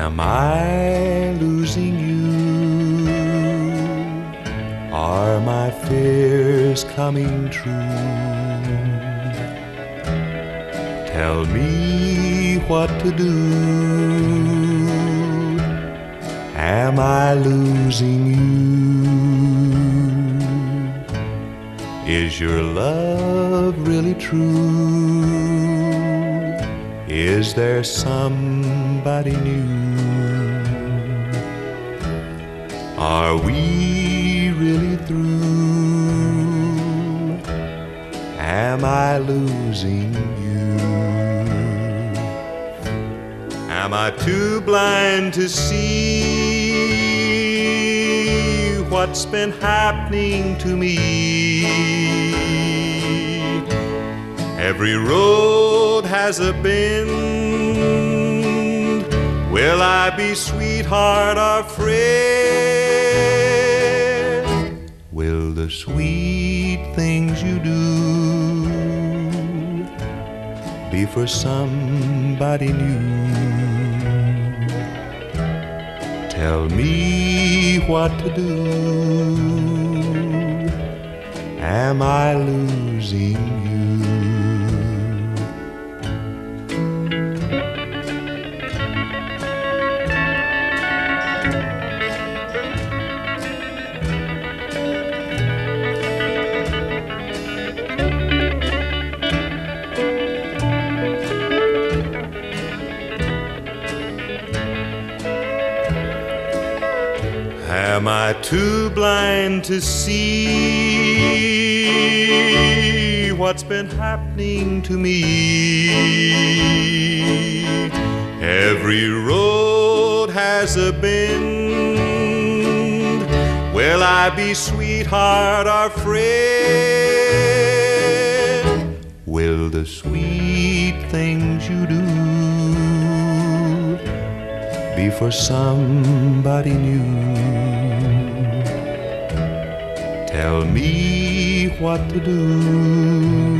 Am I losing you? Are my fears coming true? Tell me what to do. Am I losing you? Is your love really true? Is there somebody new? Are we really through? Am I losing you? Am I too blind to see what's been happening to me? Every road has a bend. Will I be sweetheart or friend? Will the sweet things you do be for somebody new? Tell me what to do. Am I losing you? Am I too blind to see what's been happening to me? Every road has a bend. Will I be sweetheart or friend? Will the sweet things you do be for somebody new? Tell me what to do.